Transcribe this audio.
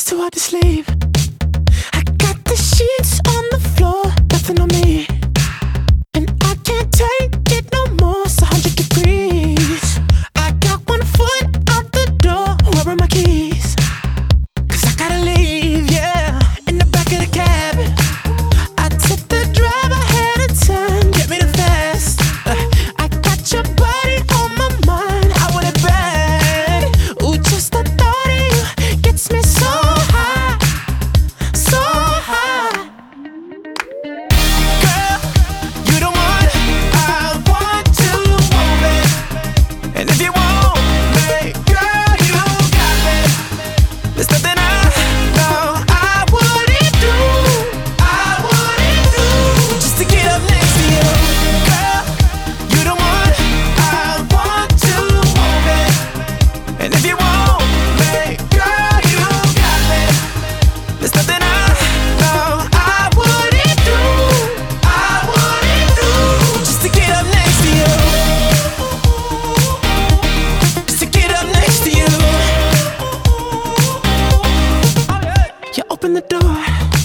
It's too hard to sleep. I got the sheets on the Desde the door.